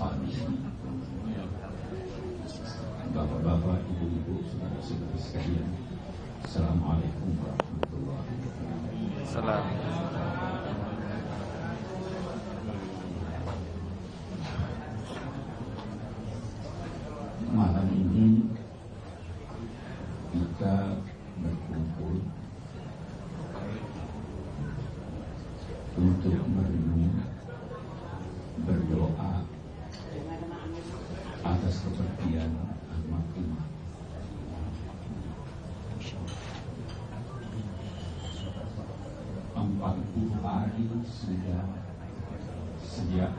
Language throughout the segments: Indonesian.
ashabi Bapak-bapak, ibu-ibu, saudara-saudara sekalian Assalamualaikum warahmatullahi wabarakatuh. Salam. Malam ini kita berkumpul untuk merenung berdoa atas kepergian almarhumah hari sudah sejak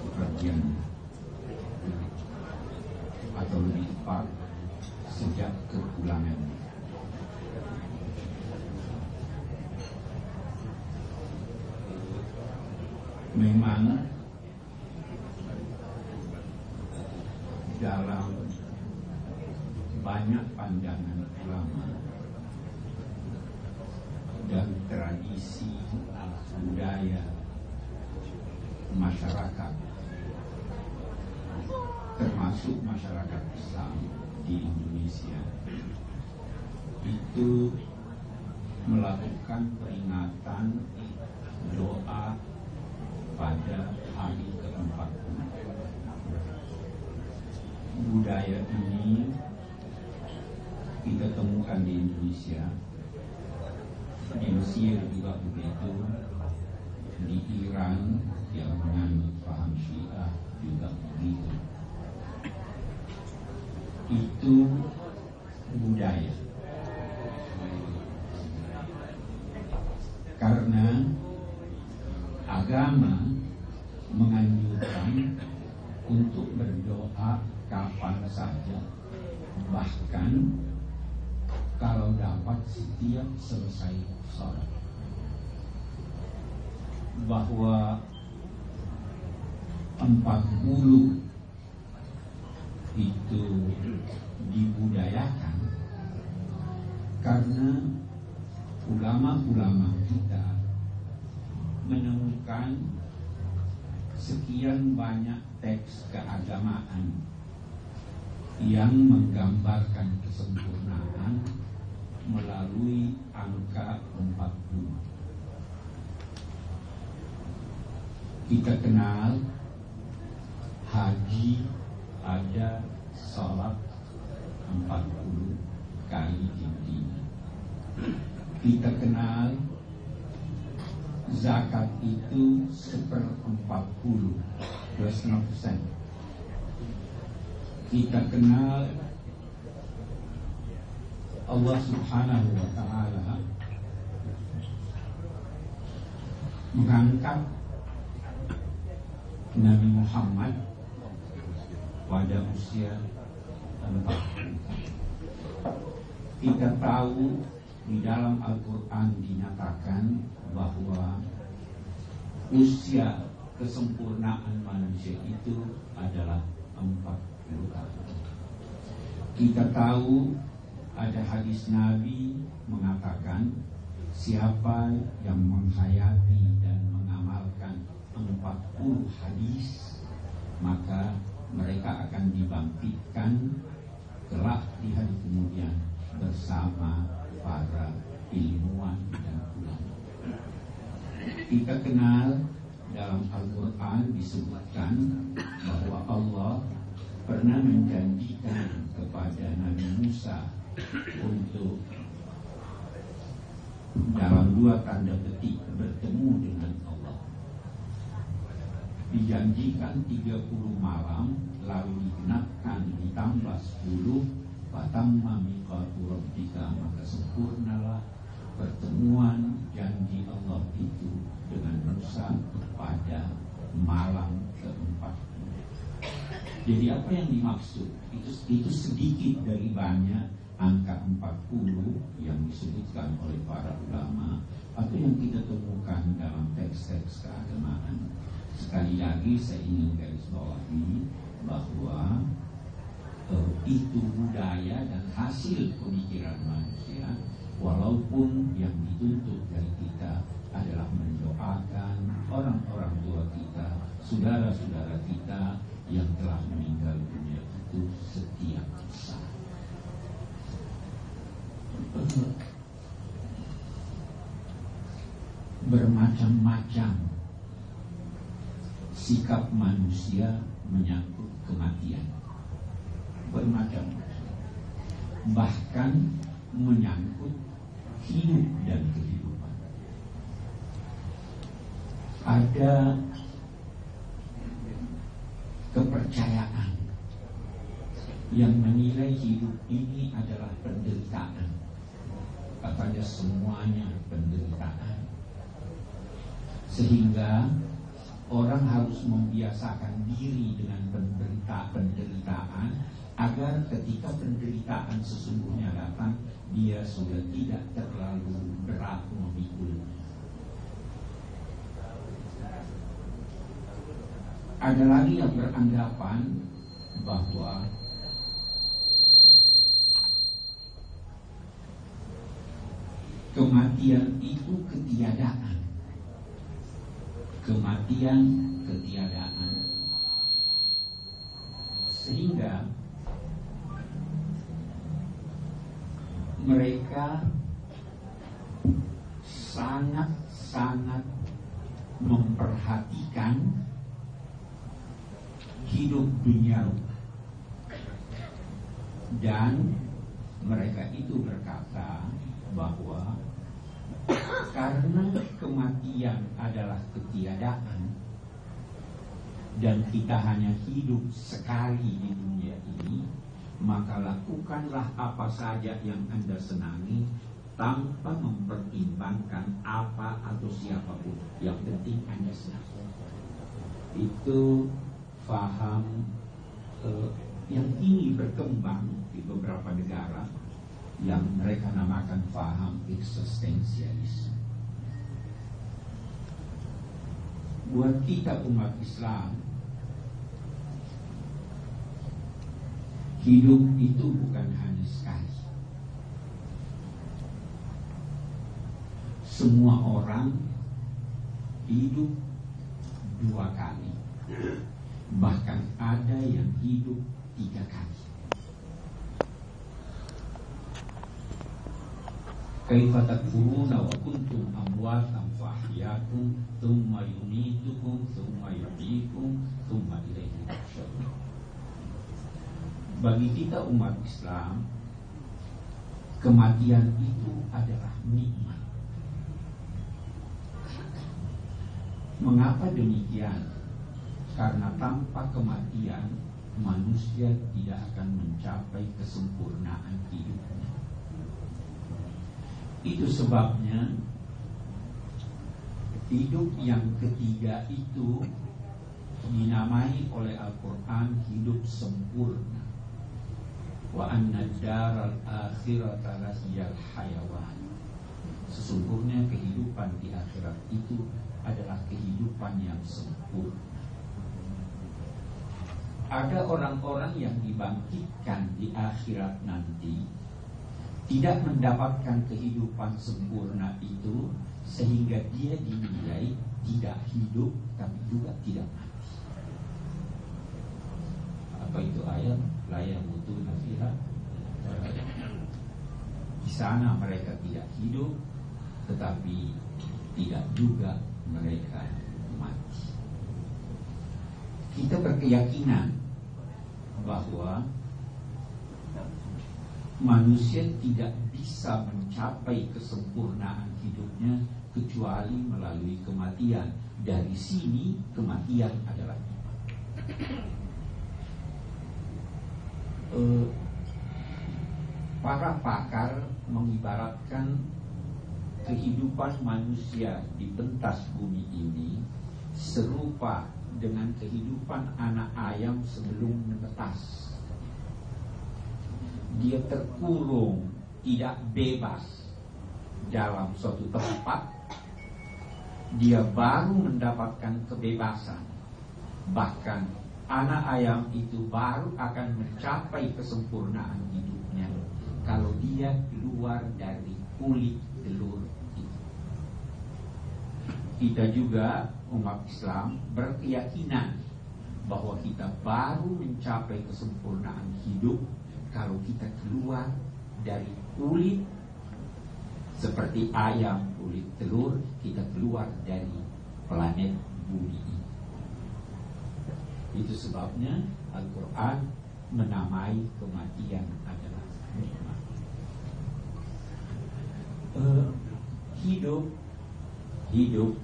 kepergiannya atau lebih tepat sejak kepulangannya. Memang dalam banyak pandangan ulama dan tradisi budaya masyarakat. Termasuk masyarakat Islam di Indonesia. Itu melakukan peringatan doa pada hari keempat. Budaya ini kita temukan di Indonesia. Di Mesir juga begitu di Iran yang menganut paham Syiah juga begitu. Itu budaya. Karena agama menganjurkan untuk berdoa kapan saja. Bahkan kalau dapat setiap selesai sholat bahwa 40 itu dibudayakan karena ulama-ulama kita menemukan sekian banyak teks keagamaan yang menggambarkan kesempurnaan melalui angka 40. Kita kenal haji ada sholat 40 kali intinya. Kita kenal zakat itu seperempat plus 6 persen. Kita kenal Allah subhanahu wa ta'ala mengangkat Nabi Muhammad pada usia 40 kita tahu di dalam Al-Quran dinyatakan bahwa usia kesempurnaan manusia itu adalah 40 tahun. Kita tahu ada hadis Nabi mengatakan siapa yang menghayati dan 40 hadis maka mereka akan dibangkitkan kelak di hari kemudian bersama para ilmuwan dan ulama. Kita kenal dalam Al-Quran disebutkan bahwa Allah pernah menjanjikan kepada Nabi Musa untuk dalam dua tanda petik bertemu dengan. Dijanjikan 30 malam lalu digenapkan ditambah 10 Fatamma miqatu rabbika maka sempurnalah pertemuan janji Allah itu dengan Musa pada malam keempat. Jadi apa yang dimaksud? Itu, itu sedikit dari banyak angka 40 yang disebutkan oleh para ulama atau yang kita temukan dalam teks-teks keagamaan. Sekali lagi saya ingin garis bawahi bahwa eh, itu budaya dan hasil pemikiran manusia walaupun yang dituntut dari kita adalah mendoakan orang-orang tua kita, saudara-saudara kita yang telah meninggal dunia itu setiap saat. Bermacam-macam sikap manusia menyangkut kematian. Bermacam-macam. Bahkan menyangkut hidup dan kehidupan. Ada kepercayaan yang menilai hidup ini adalah penderitaan. Katanya semuanya penderitaan. Sehingga orang harus membiasakan diri dengan penderita penderitaan agar ketika penderitaan sesungguhnya datang dia sudah tidak terlalu berat memikul. Ada lagi yang beranggapan bahwa kematian itu ketiadaan kematian, ketiadaan. Sehingga mereka sangat-sangat memperhatikan hidup dunia dan mereka itu berkata bahwa karena kematian adalah ketiadaan dan kita hanya hidup sekali di dunia ini, maka lakukanlah apa saja yang Anda senangi tanpa mempertimbangkan apa atau siapa pun. Yang penting Anda senang. Itu faham eh, yang ini berkembang di beberapa negara yang mereka namakan faham eksistensialis. Buat kita umat Islam, hidup itu bukan hanya sekali. Semua orang hidup dua kali. Bahkan ada yang hidup tiga kali. Kaifa takfuruna wa kuntum amwatan fa ahyakum thumma yumitukum thumma yuhyikum thumma ilaihi. Bagi kita umat Islam kematian itu adalah nikmat. Mengapa demikian? Karena tanpa kematian manusia tidak akan mencapai kesempurnaan hidupnya. Itu sebabnya hidup yang ketiga itu dinamai oleh Al-Quran hidup sempurna. Wa anna daral akhirata lahiyal hayawan. Sesungguhnya kehidupan di akhirat itu adalah kehidupan yang sempurna. Ada orang-orang yang dibangkitkan di akhirat nanti tidak mendapatkan kehidupan sempurna itu sehingga dia dinilai tidak hidup tapi juga tidak mati. Apa itu ayat? Layak butuh nafiha. Di sana mereka tidak hidup tetapi tidak juga mereka mati. Kita berkeyakinan bahwa manusia tidak bisa mencapai kesempurnaan hidupnya kecuali melalui kematian. Dari sini kematian adalah uh, para pakar mengibaratkan kehidupan manusia di pentas bumi ini serupa dengan kehidupan anak ayam sebelum menetas dia terkurung, tidak bebas dalam suatu tempat, dia baru mendapatkan kebebasan. Bahkan anak ayam itu baru akan mencapai kesempurnaan hidupnya kalau dia keluar dari kulit telur itu. Kita juga umat Islam berkeyakinan bahwa kita baru mencapai kesempurnaan hidup kalau kita keluar dari kulit seperti ayam kulit telur kita keluar dari planet bumi. Itu sebabnya Al-Quran menamai kematian adalah nikmat. Uh, hidup hidup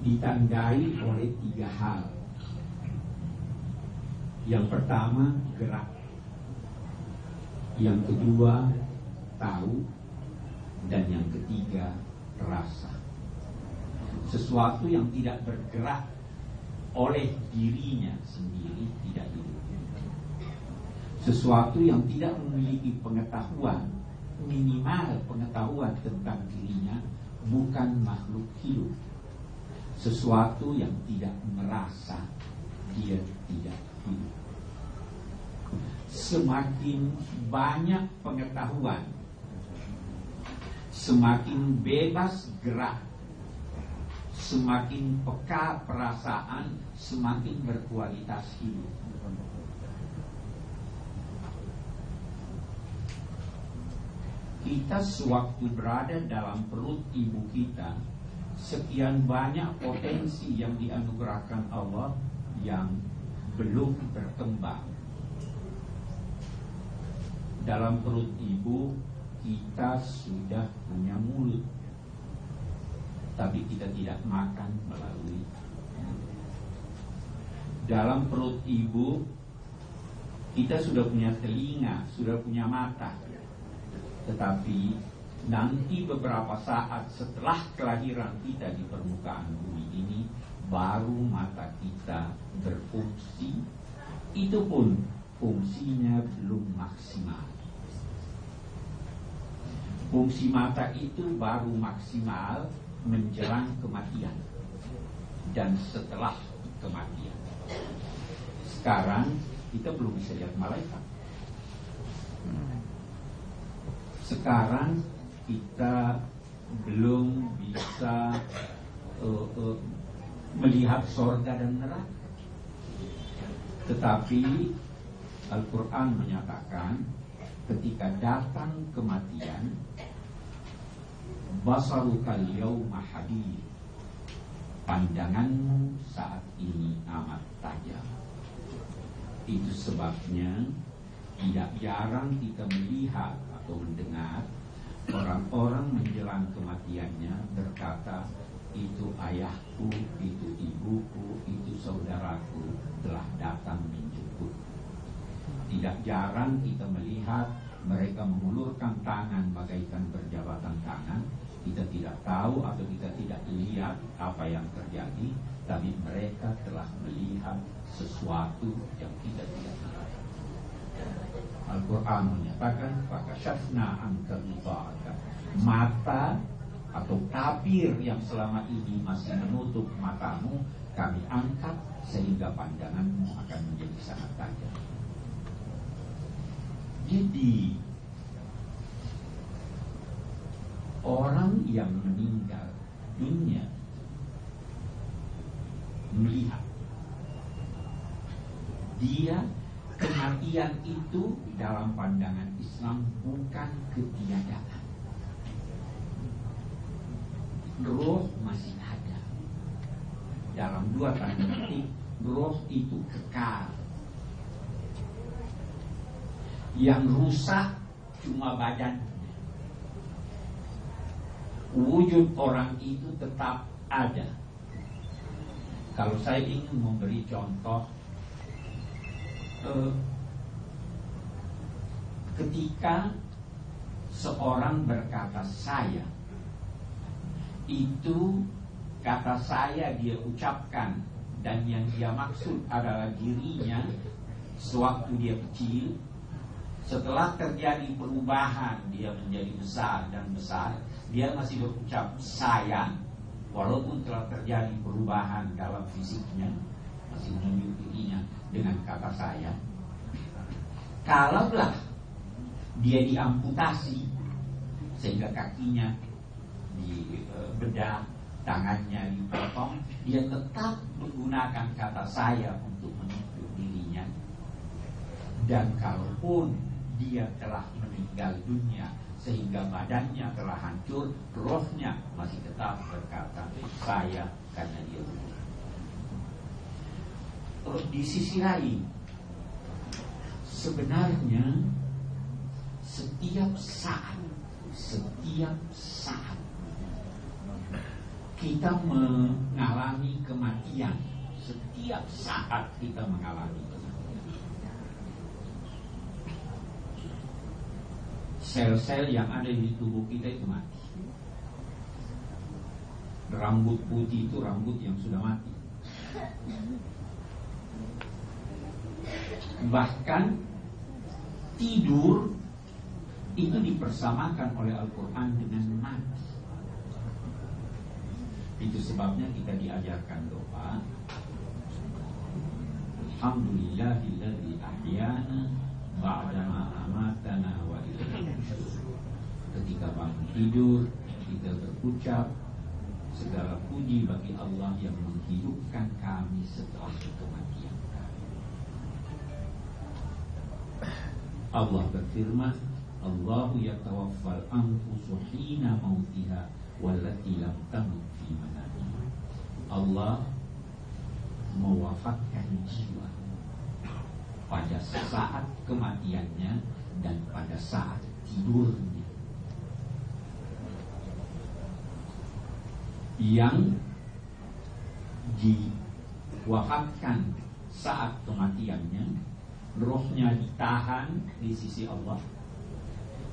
ditandai oleh tiga hal. Yang pertama gerak, yang kedua tahu, dan yang ketiga rasa. Sesuatu yang tidak bergerak oleh dirinya sendiri tidak hidup. Sesuatu yang tidak memiliki pengetahuan, minimal pengetahuan tentang dirinya, bukan makhluk hidup. Sesuatu yang tidak merasa dia tidak hidup. Semakin banyak pengetahuan semakin bebas gerak, semakin peka perasaan, semakin berkualitas hidup. Kita sewaktu berada dalam perut ibu kita, sekian banyak potensi yang dianugerahkan Allah yang belum berkembang. Dalam perut ibu kita sudah punya mulut. Tapi kita tidak makan melalui dalam perut ibu kita sudah punya telinga, sudah punya mata. Tetapi nanti beberapa saat setelah kelahiran kita di permukaan bumi ini baru mata kita berfungsi. Itu pun fungsinya belum maksimal Fungsi mata itu baru maksimal menjelang kematian dan setelah kematian. Sekarang kita belum bisa lihat malaikat. Sekarang kita belum bisa uh, uh, melihat sorga dan neraka. Tetapi Al-Quran menyatakan ketika datang kematian basarukal yawma hadir pandanganmu saat ini amat tajam itu sebabnya tidak jarang kita melihat atau mendengar orang-orang menjelang kematiannya berkata itu ayahku, itu ibuku, itu saudaraku telah datang menjemput. Tidak jarang kita melihat mereka mengulurkan tangan bagaikan berjabatan tangan kita tidak tahu atau kita tidak lihat apa yang terjadi, tapi mereka telah melihat sesuatu yang kita tidak lihat. Al-Quran menyatakan, syafna angka Mata atau tabir yang selama ini masih menutup matamu, kami angkat sehingga pandanganmu akan menjadi sangat tajam. Jadi orang yang meninggal dunia melihat dia kematian itu dalam pandangan Islam bukan ketiadaan. Roh masih ada. Dalam dua tanda petik roh itu kekal yang rusak cuma badan wujud orang itu tetap ada. Kalau saya ingin memberi contoh, eh, ketika seorang berkata saya, itu kata saya dia ucapkan dan yang dia maksud adalah dirinya sewaktu dia kecil setelah terjadi perubahan dia menjadi besar dan besar dia masih berucap saya walaupun telah terjadi perubahan dalam fisiknya masih menunjuk dirinya dengan kata saya kalaulah dia diamputasi sehingga kakinya dibedah tangannya dipotong dia tetap menggunakan kata saya untuk menunjuk dirinya. Dan kalaupun dia telah meninggal dunia sehingga badannya telah hancur, rohnya masih tetap berkata, saya karena dia Terus di sisi lain, sebenarnya setiap saat, setiap saat kita mengalami kematian, setiap saat kita mengalami sel-sel yang ada di tubuh kita itu mati. Rambut putih itu rambut yang sudah mati. Bahkan tidur itu dipersamakan oleh Al-Quran dengan mati. Itu sebabnya kita diajarkan doa. Alhamdulillahilladzi ahyana ba'dama amatana Ketika bangun tidur kita berucap segala puji bagi Allah yang menghidupkan kami setelah kematian kami. Allah berfirman, Allahu yatawaffal anfusu hina mautiha wallati lam tamut fi manamiha. Allah mewafatkan jiwa pada saat kematiannya dan pada saat tidurnya. Yang diwafatkan saat kematiannya, rohnya ditahan di sisi Allah,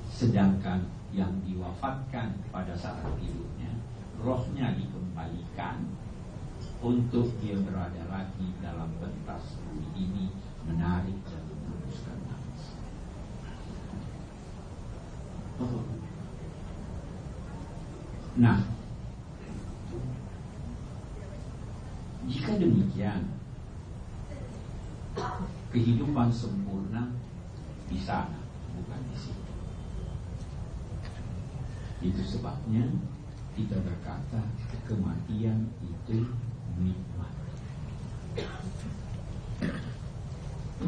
sedangkan yang diwafatkan pada saat tidurnya, rohnya dikembalikan untuk dia berada lagi dalam pentas ini menarik dan meneruskan Nah, jika demikian, kehidupan sempurna di sana, bukan di sini. Itu sebabnya kita berkata kematian itu nikmat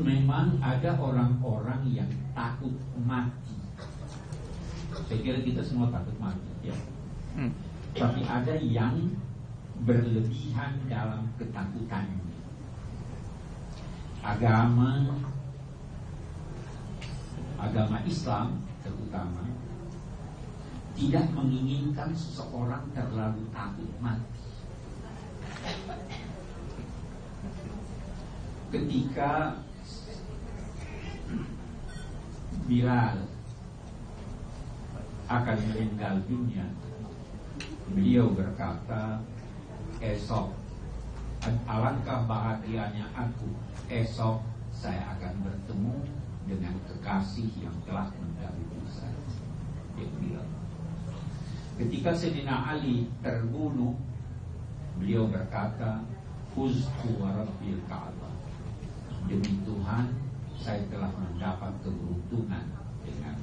memang ada orang-orang yang takut mati. Saya kira kita semua takut mati, ya. Hmm. Tapi ada yang berlebihan dalam ketakutan. Agama agama Islam terutama tidak menginginkan seseorang terlalu takut mati. Ketika Bilal akan meninggal dunia. Beliau berkata Esok Alangkah bahagianya aku. Esok saya akan bertemu Dengan kekasih yang telah mendahului saya. Ketika Sayyidina Ali terbunuh Beliau berkata Fuzku warabbil ka'bah Demi Tuhan saya telah mendapat keberuntungan dengan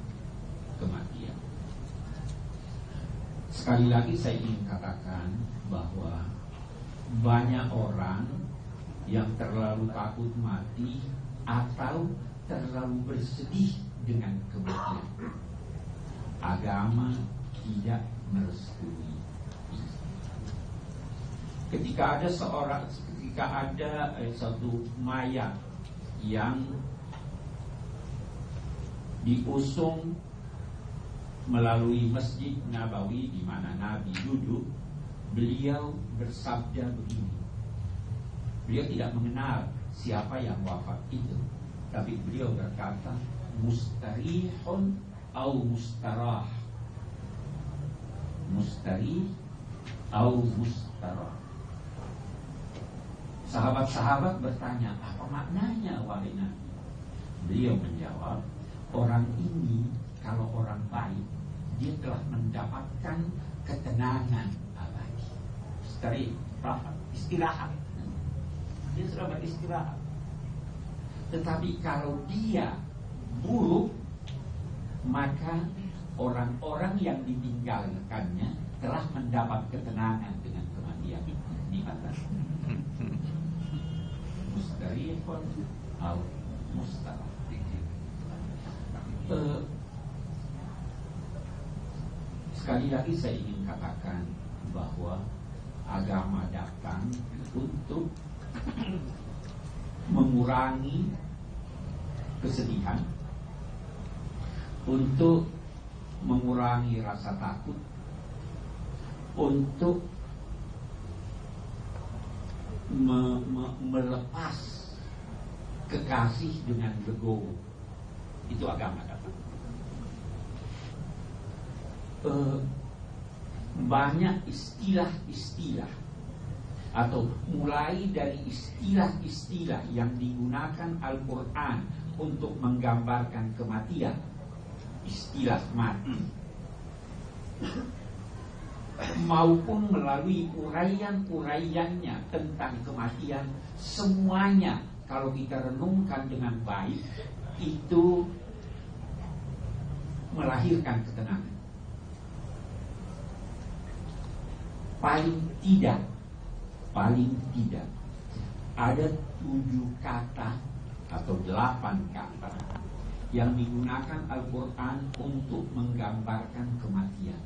kematian. Sekali lagi saya ingin katakan bahwa banyak orang yang terlalu takut mati atau terlalu bersedih dengan kematian. Agama tidak merestui. Ketika ada seorang, ketika ada eh, satu mayat yang diusung melalui Masjid Nabawi di mana Nabi duduk, beliau bersabda begini. Beliau tidak mengenal siapa yang wafat itu, tapi beliau berkata mustarihun au mustarah. Mustarih au mustarah. Sahabat-sahabat bertanya, apa maknanya wahai Nabi? Beliau menjawab, orang ini kalau orang baik mendapatkan ketenangan abadi. Istirahat, istirahat. Dia sudah beristirahat. Tetapi kalau dia buruk, maka orang-orang yang ditinggalkannya telah mendapat ketenangan dengan kematian. Ini kata mustarihun al mustarah uh, sekali lagi saya ingin katakan bahwa agama datang untuk mengurangi kesedihan, untuk mengurangi rasa takut, untuk me, me, melepas kekasih dengan legowo. Itu agama datang. E, banyak istilah-istilah atau mulai dari istilah-istilah yang digunakan Al-Quran untuk menggambarkan kematian. Istilah mati. Maupun melalui uraian-uraiannya tentang kematian semuanya kalau kita renungkan dengan baik itu melahirkan ketenangan paling tidak paling tidak ada tujuh kata atau delapan kata yang digunakan Al-Quran untuk menggambarkan kematian.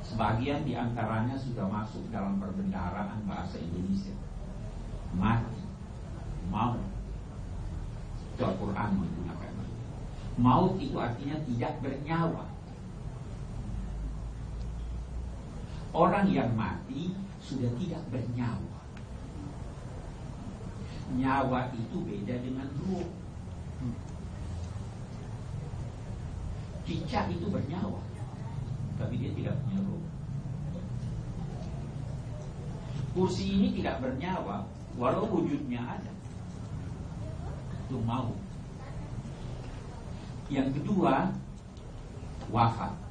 Sebagian di antaranya sudah masuk dalam perbendaharaan bahasa Indonesia. Mati, maut. Al-Quran menggunakan. Maut itu artinya tidak bernyawa. Orang yang mati sudah tidak bernyawa. Nyawa itu beda dengan ruh. Cicak itu bernyawa, tapi dia tidak punya ruh. Kursi ini tidak bernyawa, walau wujudnya ada. Itu mau. Yang kedua, wafat.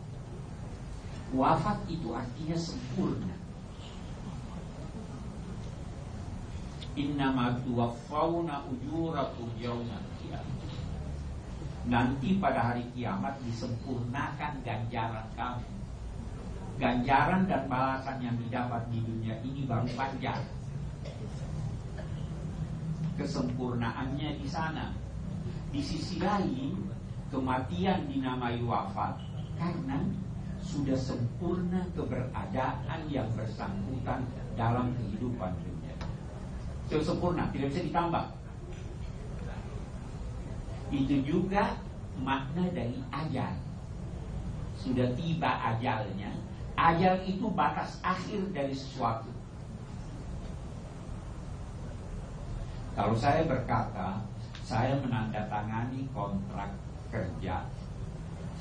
Wafat itu artinya sempurna. Innama tuwaffawna ujurakum yawmal. Nanti pada hari kiamat disempurnakan ganjaran kamu. Ganjaran dan balasan yang didapat di dunia ini baru panjang. Kesempurnaannya di sana. Di sisi lain, kematian dinamai wafat karena sudah sempurna keberadaan yang bersangkutan dalam kehidupan dunia sudah sempurna, tidak bisa ditambah. Itu juga makna dari ajal. Sudah tiba ajalnya. Ajal itu batas akhir dari sesuatu. Kalau saya berkata, saya menandatangani kontrak kerja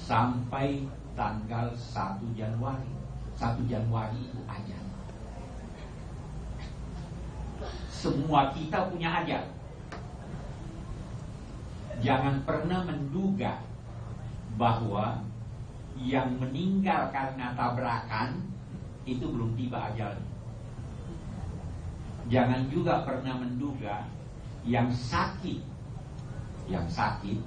sampai tanggal 1 Januari. 1 Januari itu ajal. Semua kita punya ajal. Jangan pernah menduga bahwa yang meninggal karena tabrakan itu belum tiba ajal. Jangan juga pernah menduga yang sakit, yang sakit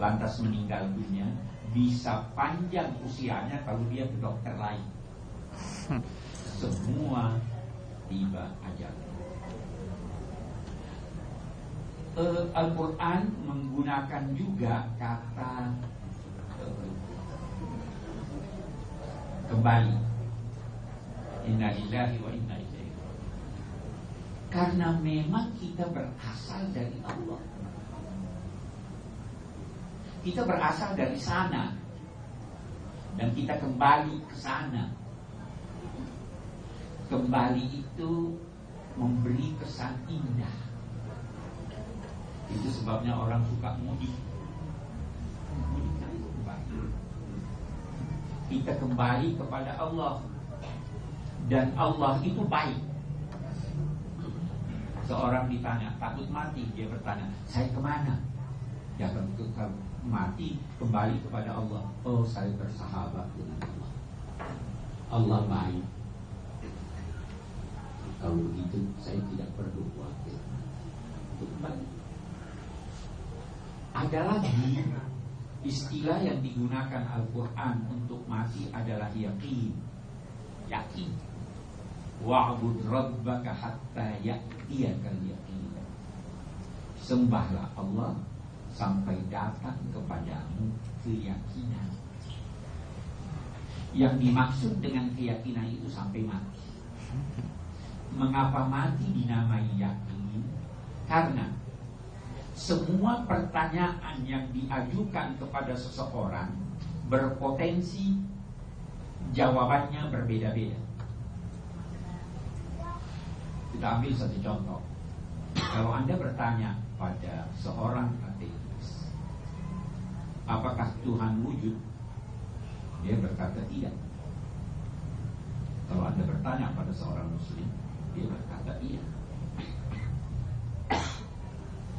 lantas meninggal dunia bisa panjang usianya kalau dia ke dokter lain. Semua tiba ajal. Uh, Al-Quran menggunakan juga kata uh, kembali Innalillahi wa inna ilaihi Karena memang kita berasal dari Allah Kita berasal dari sana. Dan kita kembali ke sana. Kembali itu memberi kesan indah. Itu sebabnya orang suka mudik. Kita kembali kepada Allah. Dan Allah itu baik. Seorang ditanya takut mati, dia bertanya, saya ke mana? Ya kalau mati kembali kepada Allah. Oh saya bersahabat dengan Allah. Allah baik. Kalau begitu saya tidak perlu khawatir untuk. Ada lagi istilah yang digunakan Al-Quran untuk mati adalah yakin. Yakin. Wa'bud rabbaka hatta ya'tiyakal yakin. Sembahlah Allah sampai datang kepadamu keyakinan. Yang dimaksud dengan keyakinan itu sampai mati. Mengapa mati dinamai yakin? Karena semua pertanyaan yang diajukan kepada seseorang berpotensi jawabannya berbeda-beda. Kita ambil satu contoh. Kalau Anda bertanya pada seorang apakah Tuhan wujud? Dia berkata tidak. Kalau Anda bertanya pada seorang muslim, dia berkata iya.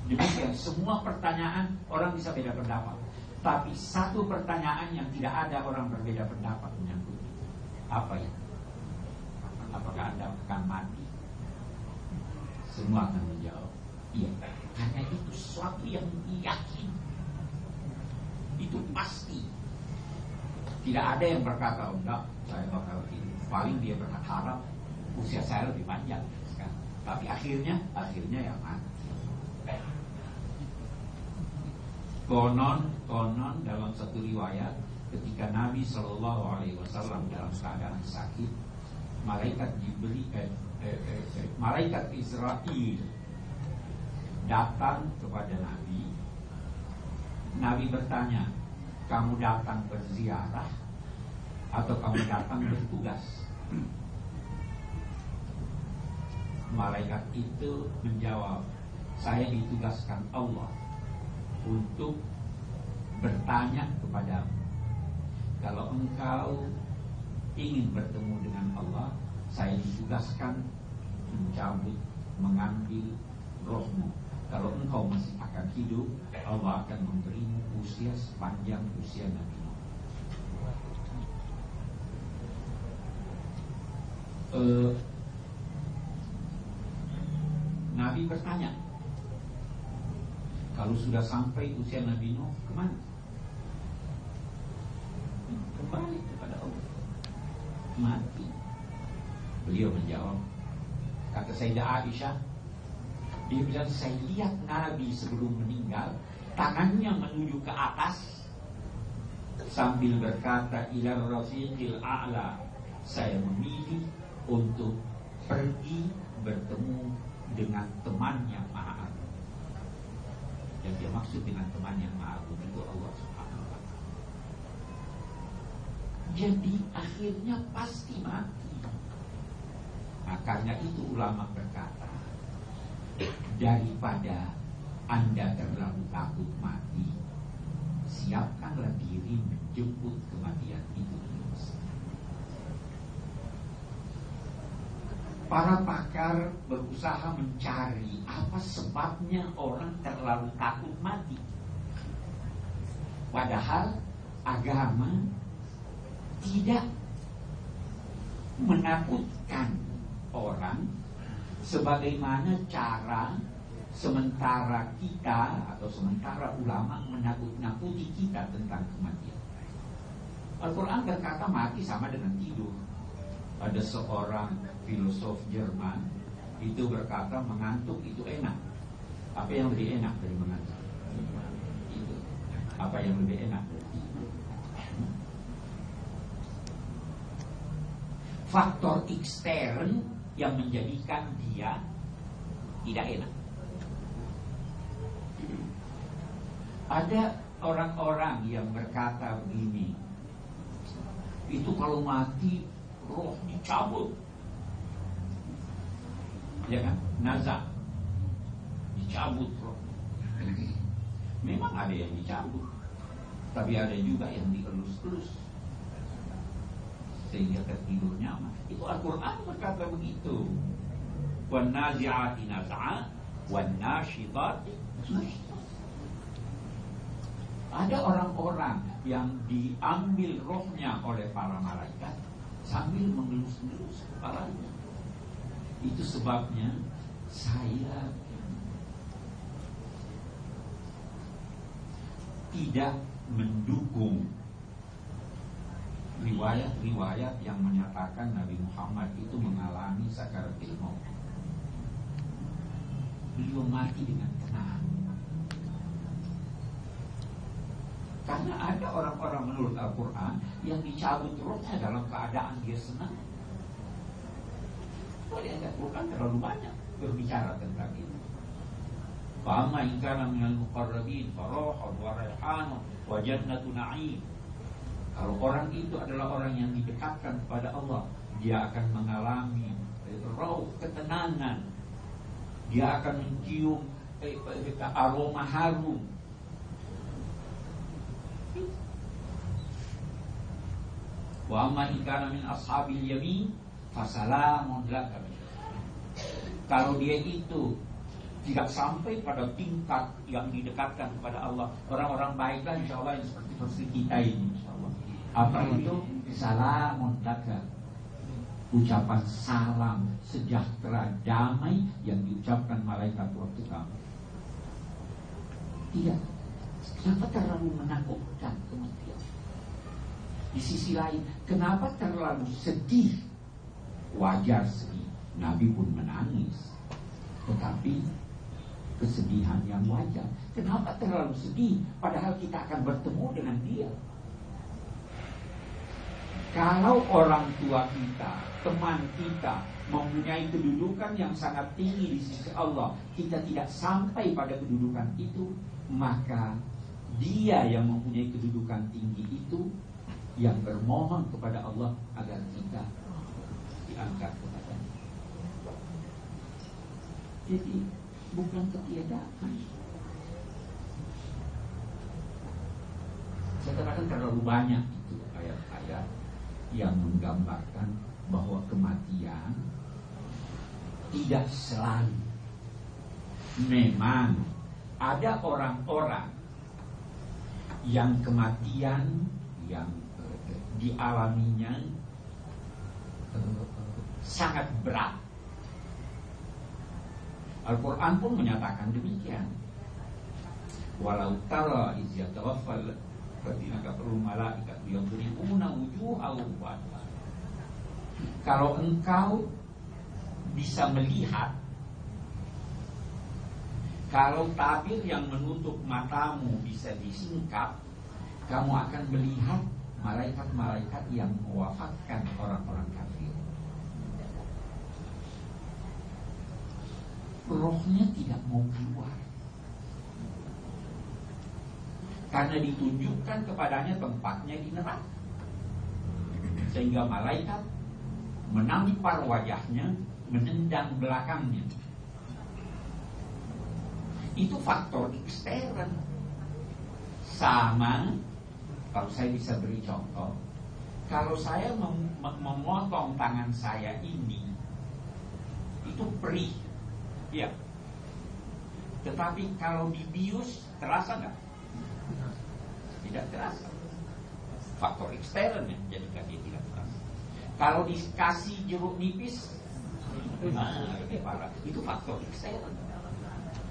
Demikian semua pertanyaan orang bisa beda pendapat. Tapi satu pertanyaan yang tidak ada orang berbeda pendapat menyangkut apa ya? Apakah Anda akan mati? Semua akan menjawab iya. Hanya itu sesuatu yang yakin. Itu pasti. Tidak ada yang berkata, oh, enggak, saya bakal ini. Paling dia berharap usia saya lebih panjang sekarang. Tapi akhirnya, akhirnya yang mati. Konon, konon dalam satu riwayat ketika Nabi Shallallahu Alaihi Wasallam dalam keadaan sakit, malaikat diberi eh, eh, eh, malaikat Israel datang kepada Nabi. Nabi bertanya, kamu datang berziarah atau kamu datang bertugas? Malaikat itu menjawab, saya ditugaskan Allah untuk bertanya kepada kalau engkau ingin bertemu dengan Allah saya ditugaskan mencabut mengambil rohmu kalau engkau masih akan hidup Allah akan memberimu usia sepanjang usia Nabi. Uh, Nabi bertanya kalau sudah sampai usia Nabi Nuh ke mana? Kembali kepada Allah. Mati. Beliau menjawab Kata Sayyidah Aisyah Dia bilang saya lihat Nabi sebelum meninggal Tangannya menuju ke atas Sambil berkata Ilar Rafiqil A'la Saya memilih untuk pergi bertemu dengan teman yang maha yang dia maksud dengan teman yang maha itu Allah Subhanahu wa. Jadi akhirnya pasti mati. Karena itu ulama berkata, daripada Anda terlalu takut mati, siapkanlah diri menjemput kematian itu. para pakar berusaha mencari apa sebabnya orang terlalu takut mati. Padahal agama tidak menakutkan orang sebagaimana cara sementara kita atau sementara ulama menakut-nakuti kita tentang kematian. Al-Quran berkata mati sama dengan tidur. Ada seorang filosof Jerman itu berkata mengantuk itu enak. Apa yang lebih enak dari mengantuk? Apa yang lebih enak? Faktor ekstern yang menjadikan dia tidak enak. Ada orang-orang yang berkata begini, itu kalau mati roh dicabut. Ya kan? Nazar. Dicabut roh. Memang ada yang dicabut tapi ada juga yang dielus-elus. Sehingga tertidur nyaman Al-Quran berkata begitu. Wan nazi'ati naz'a wan nasyitati ada orang-orang yang diambil rohnya oleh para malaikat sambil mengelus-elus kepalanya. Itu sebabnya saya tidak mendukung riwayat-riwayat yang menyatakan Nabi Muhammad itu mengalami sakaratul maut. Beliau mati dengan tenang. Karena ada orang-orang menurut Al-Quran yang dicabut rohnya dalam keadaan dia senang. Kalau yang Al-Quran terlalu banyak berbicara tentang itu. Fa'amma in kana minal muqarrabin farahun wa rayhanun wa jannatu na'im. Kalau orang itu adalah orang yang didekatkan kepada Allah, dia akan mengalami roh ketenangan. Dia akan mencium eh, eh, aroma harum. Wa amma in kana min ashabil yamin fasalamun Kalau dia itu tidak sampai pada tingkat yang didekatkan kepada Allah Orang-orang baiklah insya Allah yang seperti seperti kita ini insya Allah Apa itu? Salamun laka Ucapan salam, sejahtera, damai Yang diucapkan malaikat waktu kamu Tidak Kenapa terlalu menakutkan kematian di sisi lain, kenapa terlalu sedih? Wajar sedih. Nabi pun menangis. Tetapi kesedihan yang wajar. Kenapa terlalu sedih? Padahal kita akan bertemu dengan dia. Kalau orang tua kita, teman kita mempunyai kedudukan yang sangat tinggi di sisi Allah, kita tidak sampai pada kedudukan itu, maka dia yang mempunyai kedudukan tinggi itu yang bermohon kepada Allah agar kita diangkat kepada Jadi bukan ketiadaan. Saya katakan terlalu banyak itu ayat-ayat yang menggambarkan bahwa kematian tidak selalu. Memang ada orang-orang yang kematian yang dialaminya uh, sangat berat. Al-Quran pun menyatakan demikian. Walau tara ladina kafaru malaikat yadribuna wujuhahum wa Kalau engkau bisa melihat kalau tabir yang menutup matamu bisa disingkap, kamu akan melihat malaikat-malaikat yang mewafatkan orang-orang kafir. Rohnya tidak mau keluar. Karena ditunjukkan kepadanya tempatnya di neraka. Sehingga malaikat menampar wajahnya, menendang belakangnya. Itu faktor ekstern. Sama kalau saya bisa beri contoh, kalau saya mem memotong tangan saya ini, itu perih, ya. Tetapi kalau dibius, terasa nggak? Tidak terasa. Faktor ekstern yang menjadikan dia tidak terasa. Kalau dikasih jeruk nipis, nah. Itu faktor ekstern.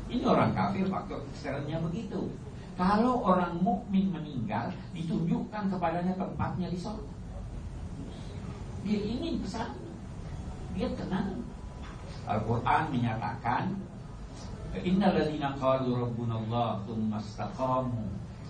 Ini orang kafir faktor eksternnya begitu. Kalau orang mukmin meninggal, ditunjukkan kepadanya tempatnya di sorga. Dia ingin ke sana. Dia tenang. Al-Quran menyatakan, Innal ladzina qalu rabbuna Allah tsumma istaqamu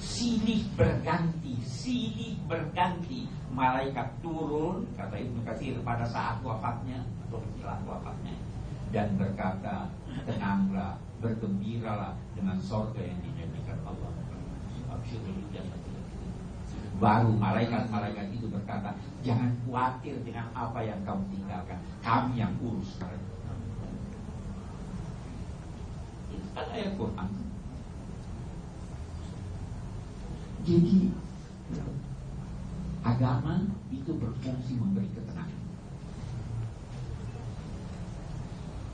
silih berganti, silih berganti malaikat turun kata Ibnu Katsir pada saat wafatnya atau menjelang wafatnya dan berkata tenanglah bergembiralah dengan sorga yang dijanjikan Allah. Baru malaikat-malaikat itu berkata, jangan khawatir dengan apa yang kamu tinggalkan. Kami yang urus. Itu kan ayat Quran. Jadi agama itu berfungsi memberi ketenangan.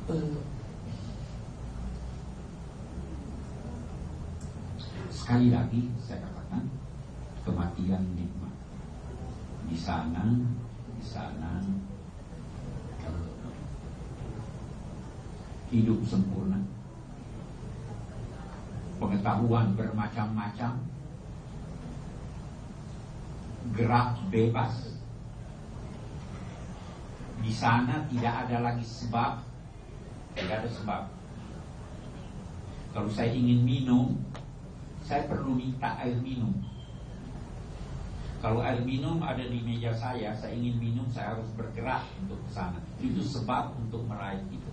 Eh, sekali lagi saya katakan kematian nikmat. Di sana di sana eh, hidup sempurna. Pengetahuan bermacam-macam gerak bebas. Di sana tidak ada lagi sebab, tidak ada sebab. Kalau saya ingin minum, saya perlu minta air minum. Kalau air minum ada di meja saya, saya ingin minum, saya harus bergerak untuk ke sana. Itu sebab untuk meraih itu.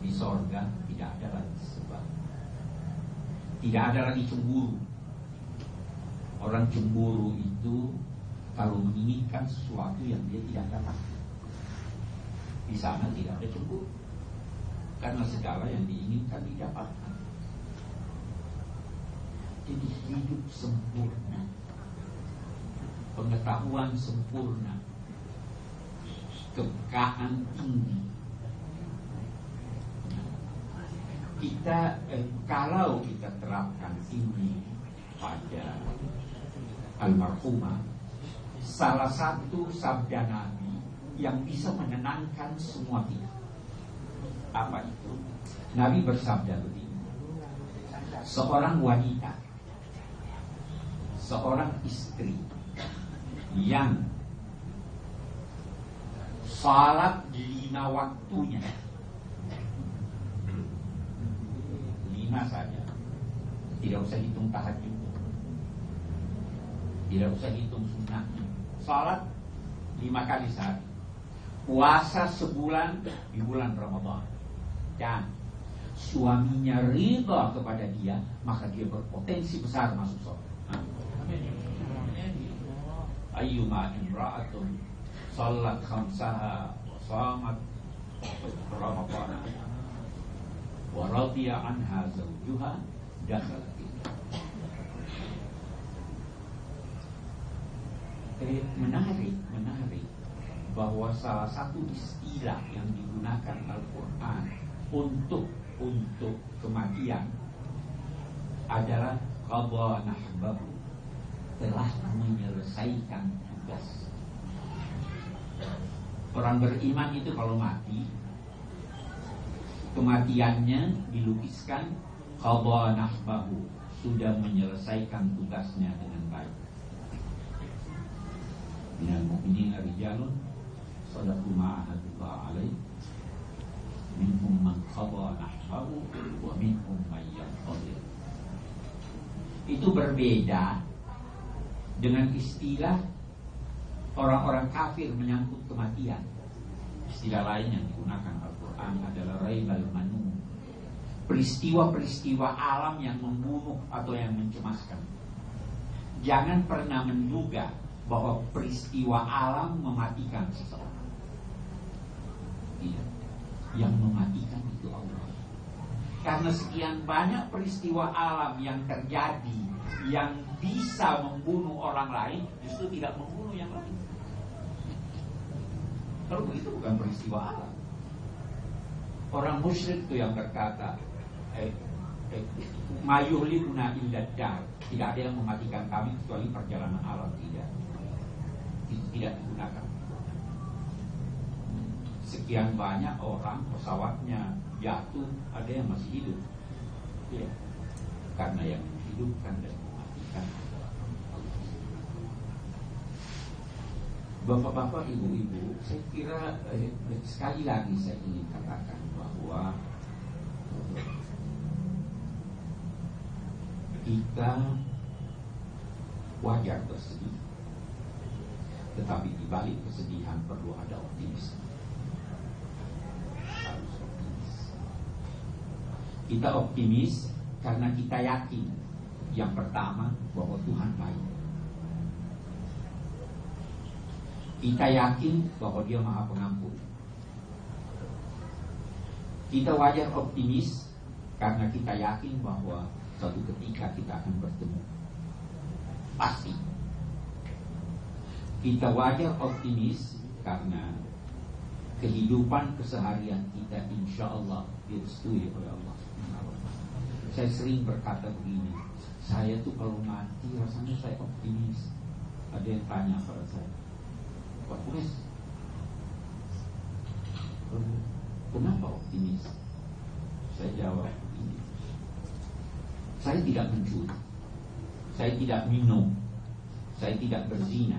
Di sorga tidak ada lagi sebab. Tidak ada lagi cemburu. Orang cemburu itu kalau menginginkan sesuatu yang dia tidak dapat. Di sana tidak ada cemburu. Karena segala yang diinginkan didapatkan. Jadi hidup sempurna pengetahuan sempurna, kepekaan tinggi. Kita eh, kalau kita terapkan ini pada almarhumah, salah satu sabda Nabi yang bisa menenangkan semua kita. Apa itu? Nabi bersabda begini. Seorang wanita, seorang istri yang salat lima waktunya lima saja tidak usah hitung tahajud tidak usah hitung sunnah salat lima kali sehari. Puasa sebulan di bulan Ramadan. Dan suaminya riba kepada dia maka dia berpotensi besar masuk surga. Ayyuma imra'atun salat khamsaha wa samat ramadana wa radiya anha zawjuha dakhalat menarik, menarik bahwa salah satu istilah yang digunakan Al-Quran untuk untuk kematian adalah qadha nahbahu telah menyelesaikan tugas. Orang beriman itu kalau mati kematiannya dilukiskan qadha nahbahu sudah menyelesaikan tugasnya dengan baik. Minal mu'minin rijalun sadaqu ma'ahadullah alaih minhum man qadha nahbahu wa minhum man yantadir. Itu berbeda dengan istilah orang-orang kafir menyangkut kematian. Istilah lain yang digunakan Al-Quran adalah raibal manu. Peristiwa-peristiwa alam yang membunuh atau yang mencemaskan. Jangan pernah menduga bahwa peristiwa alam mematikan seseorang. Tidak. Yang mematikan itu Allah. Karena sekian banyak peristiwa alam yang terjadi yang bisa membunuh orang lain justru tidak membunuh yang lain. Kalau begitu bukan peristiwa alam. Orang musyrik itu yang berkata, eh, eh, mayuhlikuna illadar. Tidak ada yang mematikan kami kecuali perjalanan alam tidak. Tidak digunakan. Sekian banyak orang pesawatnya jatuh, ada yang masih hidup. Ya. Karena yang menghidupkan dan Bapak-bapak, ibu-ibu, saya kira eh, sekali lagi saya ingin katakan bahwa kita wajar bersedih, tetapi di balik kesedihan perlu ada optimis. Kita optimis karena kita yakin yang pertama bahwa Tuhan baik. Kita yakin bahwa Dia Maha Pengampun. Kita wajar optimis karena kita yakin bahwa suatu ketika kita akan bertemu. Pasti. Kita wajar optimis karena kehidupan keseharian kita insya Allah direstui oleh Allah. Saya sering berkata begini, saya tuh kalau mati rasanya saya optimis. Ada yang tanya pada saya, Pak Pres, kenapa optimis? Saya jawab Saya tidak mencuri Saya tidak minum Saya tidak berzina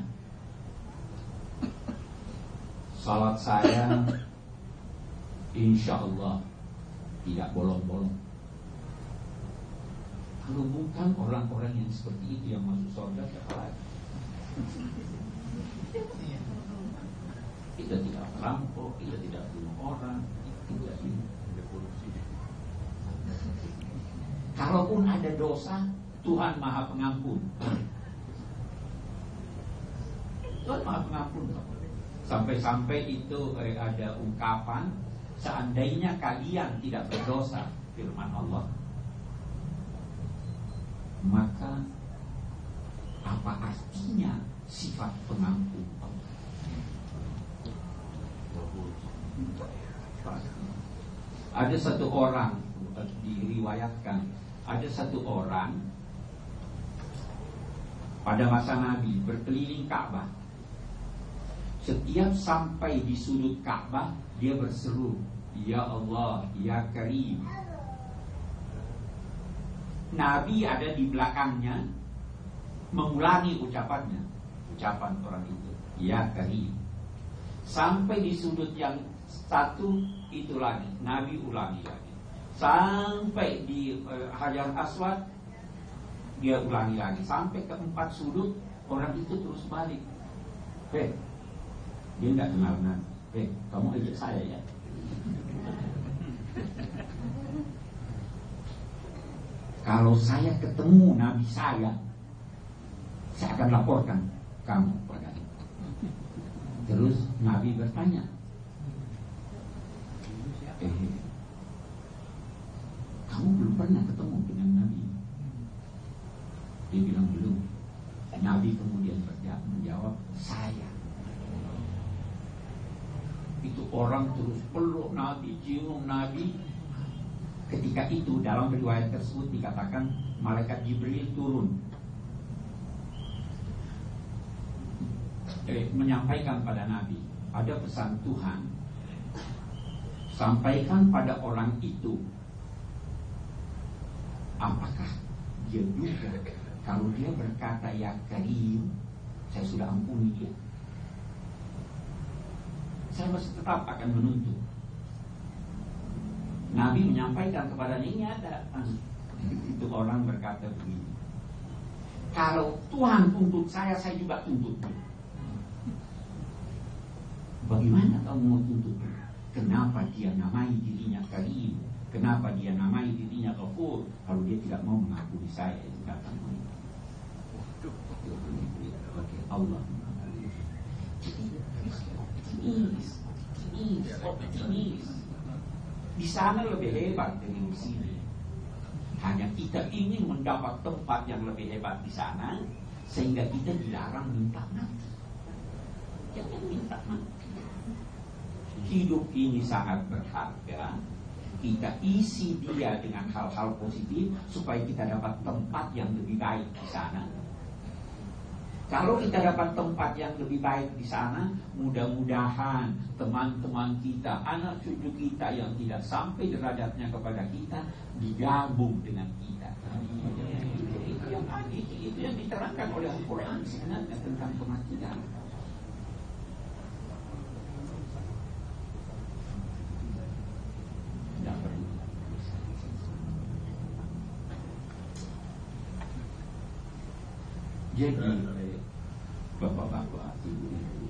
Salat saya Insya Allah Tidak bolong-bolong. Kalau bukan orang-orang yang seperti itu Yang masuk surga siapa lagi? Kita tidak merampok Kita tidak bunuh orang tidak Kalaupun ada dosa Tuhan maha pengampun Tuhan maha pengampun Sampai-sampai itu eh, ada ungkapan Seandainya kalian tidak berdosa Firman Allah Maka Apa artinya sifat pengampun Ada satu orang Diriwayatkan Ada satu orang Pada masa Nabi Berkeliling Ka'bah setiap sampai di sudut Ka'bah Dia berseru Ya Allah, Ya Karim. Nabi ada di belakangnya Mengulangi ucapannya. Ucapan orang itu Ya Karim. Sampai di sudut yang satu Itu lagi. Nabi ulangi lagi. Sampai di uh, Hajar Aswad Dia ulangi lagi. Sampai ke empat sudut Orang itu terus balik. Hei dia nggak kenal Nabi. Eh, kamu ajak saya ya. Kalau saya ketemu Nabi saya, saya akan laporkan kamu pada Terus Nabi bertanya, eh, kamu belum pernah ketemu dengan Nabi? Dia bilang belum. Nabi kemudian menjawab, saya itu orang terus peluk Nabi, cium Nabi. Ketika itu dalam riwayat tersebut dikatakan malaikat Jibril turun. Eh, menyampaikan pada Nabi ada pesan Tuhan. Sampaikan pada orang itu apakah dia juga kalau dia berkata ya karim saya sudah ampuni dia saya masih tetap akan menuntut. Nabi menyampaikan kepadanya ini ada itu orang berkata begini. Kalau Tuhan tuntut saya, saya juga tuntut. Bagaimana kamu mau tuntut? Kenapa dia namai dirinya Karim? Kenapa dia namai dirinya Ghafur? Kalau dia tidak mau mengakui saya, itu kata Allah optimis, optimis, optimis. Di sana lebih hebat dari di sini. Hanya kita ingin mendapat tempat yang lebih hebat di sana, sehingga kita dilarang minta mati. Jangan minta mati. Hidup ini sangat berharga. Kita isi dia dengan hal-hal positif supaya kita dapat tempat yang lebih baik di sana kalau kita dapat tempat yang lebih baik di sana, mudah-mudahan teman-teman kita, anak cucu kita yang tidak sampai derajatnya kepada kita, digabung dengan kita. Itu yang, itu, yang diterangkan oleh Al-Quran sebenarnya tentang kematian. Jadi bapak-bapak, ibu-ibu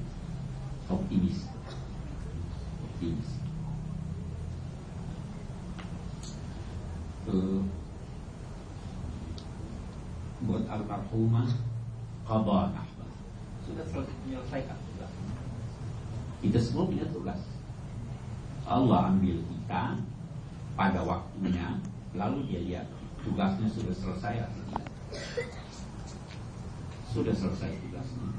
optimis, optimis. Uh, buat almarhumah nahbah sudah selesai menyelesaikan tugas. Kita semua punya tugas. Allah ambil kita pada waktunya lalu dia lihat tugasnya sudah selesai atau tidak. Sudah selesai tugasnya